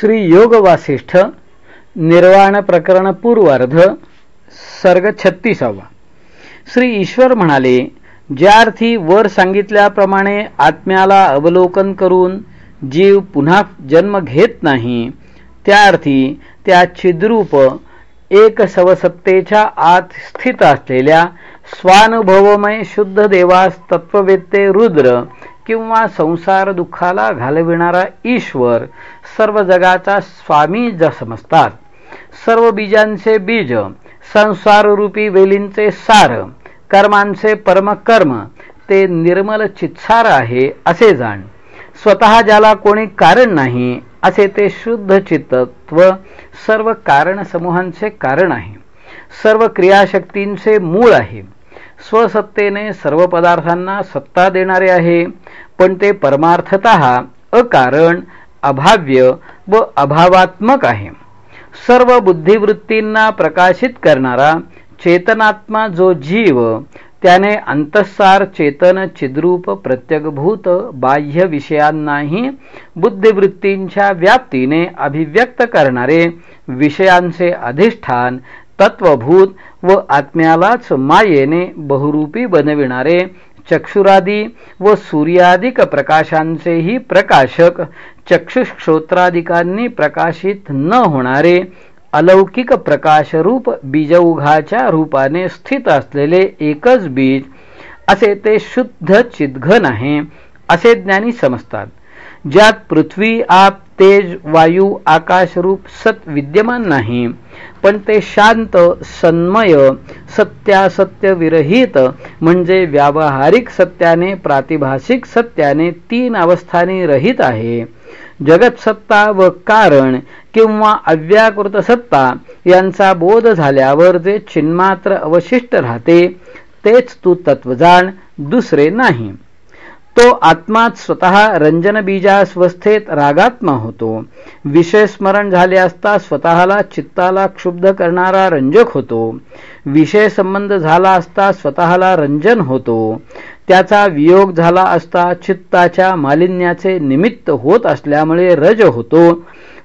श्री योग वासिष्ठ निर्वाण प्रकरण पूर्वार्ध सर्ग छत्तीसावा. श्री ईश्वर म्हणाले ज्या अर्थी वर सांगितल्याप्रमाणे आत्म्याला अवलोकन करून जीव पुन्हा जन्म घेत नाही त्या अर्थी त्या छिद्रूप एक सवसत्तेच्या आत स्थित असलेल्या स्वानुभवमय शुद्ध देवास तत्ववेत्ते रुद्र किंवा संसार दुःखाला घालविणारा ईश्वर सर्व जगाचा स्वामी ज समजतात. सर्व बीजांचे बीज संसाररूपी वेलींचे सार कर्मांचे परमकर्म ते निर्मल चित्सार आहे असे जाण. स्वतः ज्याला कोणी कारण नाही असे ते शुद्ध चित्तत्व सर्व कारण समूहांचे कारण आहे. सर्व क्रियाशक्तींचे मूळ आहे. स्वसत्तेने सर्व पदार्थांना सत्ता देणारे आहे. पण ते परमार्थत अकारण अभाव्य व अभावात्मक आहे. सर्व बुद्धिवृत्तींना प्रकाशित करणारा चेतनात्मा जो जीव त्याने अंतस्सार चेतन चिद्रूप प्रत्यगभूत बाह्य विषयांनाही बुद्धिवृत्तींच्या व्याप्तीने अभिव्यक्त करणारे विषयांचे अधिष्ठान तत्वभूत व आत्म्यालाच मायेने बहुरूपी बनविणारे चक्षुरादी व सूर्यादिक प्रकाशांचेही प्रकाशक चक्षुश्रोत्रादिकांनी प्रकाशित न होणारे अलौकिक प्रकाशरूप बीजौघाच्या रूपाने स्थित असलेले एकच बीज असे ते शुद्ध चिद्घन आहे असे ज्ञानी समजतात. ज्यात पृथ्वी आप तेज वायू आकाशरूप सत विद्यमान नाही पण ते शांत सन्मय सत्यासत्य विरहित म्हणजे व्यावहारिक सत्याने प्रातिभाषिक सत्याने तीन अवस्थाने रहित आहे. जगतसत्ता व कारण किंवा अव्याकृत सत्ता यांचा बोध झाल्यावर जे चिन्मात्र अवशिष्ट राहते तेच तू तत्वजाण दुसरे नाही. तो आत्मात स्वतः रंजन बीजास्वस्थेत रागात्मा होतो. विषय स्मरण झाले असता स्वतःला चित्ताला क्षुब्ध करणारा रंजक होतो. विषय संबंध झाला असता स्वतःला रंजन होतो. त्याचा वियोग झाला असता चित्ताच्या मालिन्याचे निमित्त होत असल्यामुळे रज होतो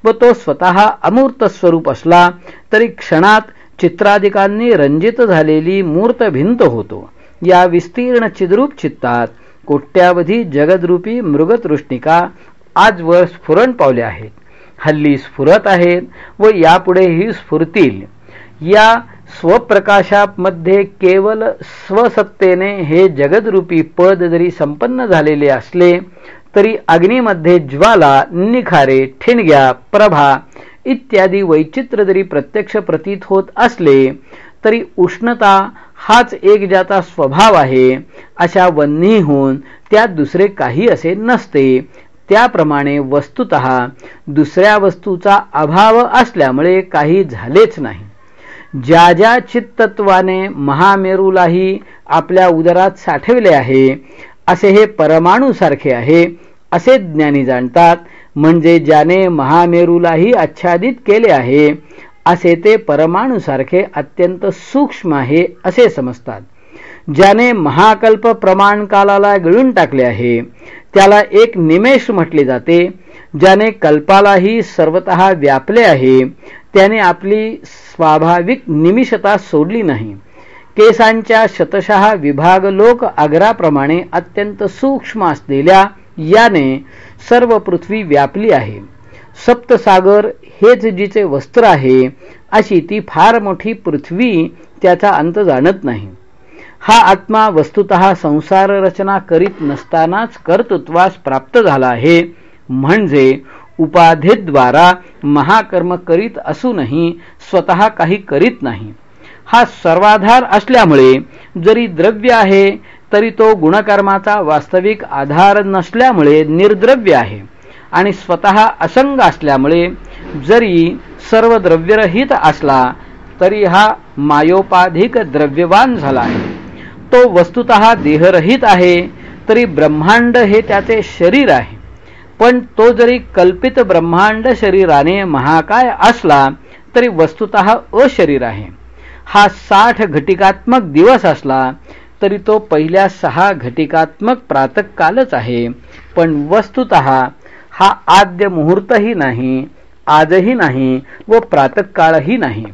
व तो स्वतः अमूर्त स्वरूप असला तरी क्षणात चित्रादिकांनी रंजित झालेली मूर्त भिंत होतो. या विस्तीर्ण चिद्रूप चित्तात कोट्यावधी जगदरूपी मृगतृष्णिका आजवर स्फुरण पावले आहेत. हल्ली स्फुरत आहेत व यापुढेही स्फुरतील. या स्वप्रकाशामध्ये केवल स्वसत्तेने हे जगदरूपी पद जरी संपन्न झालेले असले तरी अग्नीमध्ये ज्वाला निखारे ठिणग्या प्रभा इत्यादी वैचित्र जरी प्रत्यक्ष प्रतीत होत असले तरी उष्णता हाच एक ज्याचा स्वभाव आहे अशा वन्हीहून त्यात दुसरे काही असे नसते. त्याप्रमाणे वस्तुत दुसऱ्या वस्तूचा अभाव असल्यामुळे काही झालेच नाही. ज्या ज्या चित्तत्वाने महामेरूलाही आपल्या उदरात साठविले आहे असे हे परमाणूसारखे आहे असे ज्ञानी जाणतात. म्हणजे ज्याने महामेरूलाही आच्छादित केले आहे असे ते परमाणूसारखे अत्यंत सूक्ष्म आहे असे समजतात. ज्याने महाकल्प प्रमाण कालाला गिळून टाकले आहे त्याला एक निमेष म्हटले जाते ज्याने कल्पालाही सर्वत व्यापले आहे त्याने आपली स्वाभाविक निमिषता सोडली नाही. केसांच्या शतशः विभाग लोक आग्राप्रमाणे अत्यंत सूक्ष्म असलेल्या याने सर्व पृथ्वी व्यापली आहे. सप्तसागर हेच जिचे वस्त्र आहे अशी ती फार मोठी पृथ्वी त्याचा अंत जाणत नाही. हा आत्मा वस्तुत संसार रचना करीत नसतानाच कर्तृत्वास प्राप्त झाला आहे. म्हणजे उपाधीद्वारा महाकर्म करीत असूनही स्वतः काही करीत नाही. हा सर्वाधार असल्यामुळे जरी द्रव्य आहे तरी तो गुणकर्माचा वास्तविक आधार नसल्यामुळे निर्द्रव्य आहे. आणि स्वतः असंग असल्यामुळे जरी सर्व द्रव्यरहित असला तरी हा मायोपाधिक द्रव्यवान झाला आहे. तो वस्तुत देहरहित आहे तरी ब्रह्मांड हे त्याचे शरीर आहे. पण तो जरी कल्पित ब्रह्मांड शरीराने महाकाय असला तरी वस्तुत अशरीर आहे. हा साठ घटिकात्मक दिवस असला तरी तो पहिल्या सहा घटिकात्मक प्रातकालच आहे. पण वस्तुत हा आद्य मुहूर्तही नाही आजही नाही व प्रातकाळही नाही.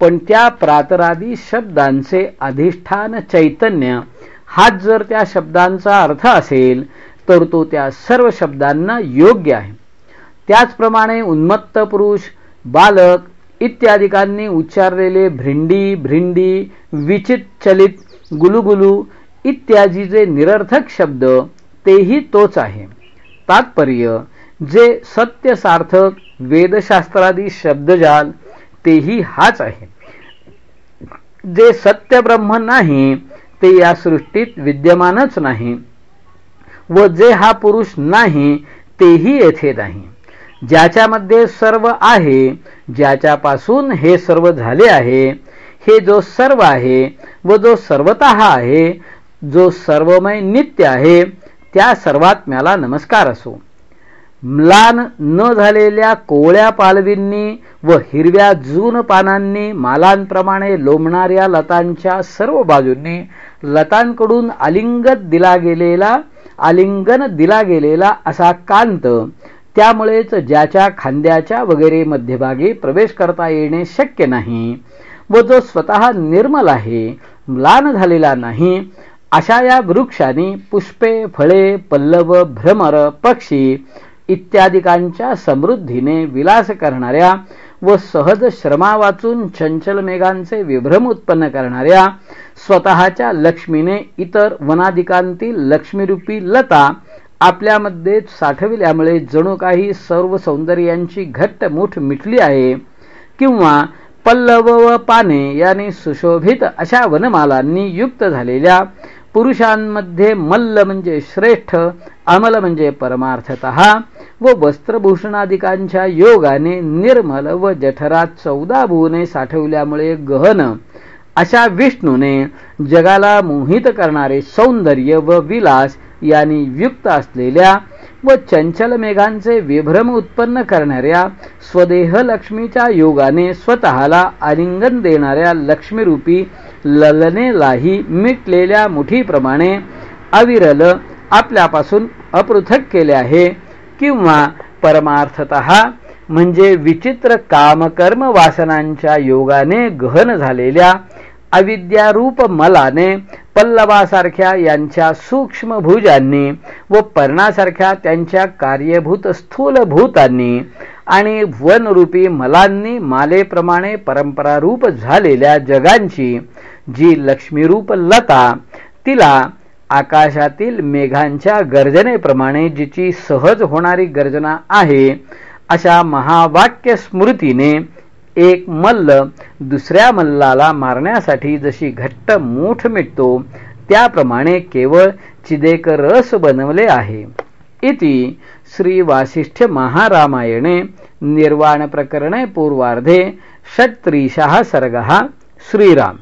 पण त्या प्रातरादी शब्दांचे अधिष्ठान चैतन्य हाच जर त्या शब्दांचा अर्थ असेल तर तो त्या सर्व शब्दांना योग्य आहे. त्याचप्रमाणे उन्मत्त पुरुष बालक इत्यादिकांनी उच्चारलेले भिंडी भिंडी विचित चलित गुलुगुलू इत्यादी जे निरर्थक शब्द तेही तोच आहे. तात्पर्य जे सत्य सार्थक वेदशास्त्रादी शब्दजाल तेही हाच आहे. जे सत्य ब्रह्म नाही ते या सृष्टीत विद्यमानच नाही. व जे हा पुरुष नाही तेही येथे नाही. ज्याच्यामध्ये सर्व आहे ज्याच्यापासून हे सर्व झाले आहे हे जो सर्व आहे व जो सर्वत आहे जो सर्वमय नित्य आहे त्या सर्वात्म्याला नमस्कार असो. म्लान न झालेल्या कोवळ्या पालवींनी व हिरव्या जून पानांनी मालांप्रमाणे लोंबणाऱ्या लतांच्या सर्व बाजूंनी लतांकडून आलिंगत दिला गेलेला आलिंगन दिला गेलेला असा कांत त्यामुळेच ज्याच्या खांद्याच्या वगैरे मध्यभागी प्रवेश करता येणे शक्य नाही व जो स्वतः निर्मल आहे म्लान झालेला नाही अशा या वृक्षांनी पुष्पे फळे पल्लव भ्रमर पक्षी इत्यादिकांच्या समृद्धीने विलास करणाऱ्या व सहज श्रमा वाचून चंचल मेघांचे विभ्रम उत्पन्न करणाऱ्या स्वतःच्या लक्ष्मीने इतर वनादिकांतील लक्ष्मीरूपी लता आपल्यामध्ये साठविल्यामुळे जणू काही सर्व सौंदर्यांची घट्ट मूठ मिटली आहे किंवा पल्लव व पाने यांनी सुशोभित अशा वनमालांनी युक्त झालेल्या पुरुषांमध्ये मल्ल म्हणजे श्रेष्ठ अमल म्हणजे परमार्थत व वस्त्रभूषणादिकांच्या योगाने निर्मल व जठरात चौदा भुवने साठवल्यामुळे गहन अशा विष्णूने जगाला मोहित करणारे सौंदर्य व विलास यांनी युक्त असलेल्या व चंचल मेघांचे विभ्रम उत्पन्न करणाऱ्या स्वदेह लक्ष्मीच्या योगाने स्वतःला आलिंगन देणाऱ्या लक्ष्मीरूपी ललनेलाही मिटलेल्या मुठीप्रमाणे अविरल आपल्यापासून अपृथक केले आहे किंवा परमार्थत म्हणजे विचित्र कामकर्म वासनांच्या योगाने गहन झालेल्या अविद्यारूप मलाने पल्लवासारख्या यांच्या सूक्ष्म भुजांनी व पर्णासारख्या त्यांच्या कार्यभूत स्थूलभूतांनी आणि वनरूपी मलांनी मालेप्रमाणे परंपरारूप झालेल्या जगांची जी लक्ष्मीरूप लता तिला आकाशातील मेघांच्या गर्जनेप्रमाणे जिची सहज होणारी गर्जना आहे अशा महावाक्य स्मृतीने एक मल्ल दुसऱ्या मल्लाला मारण्यासाठी जशी घट्ट मूठ मिटतो त्याप्रमाणे केवळ चिदेक रस बनवले आहे. इति श्री वासिष्ठ महारामायणे निर्वाण प्रकरणे पूर्वार्धे षट्त्रिशः सर्ग श्रीराम.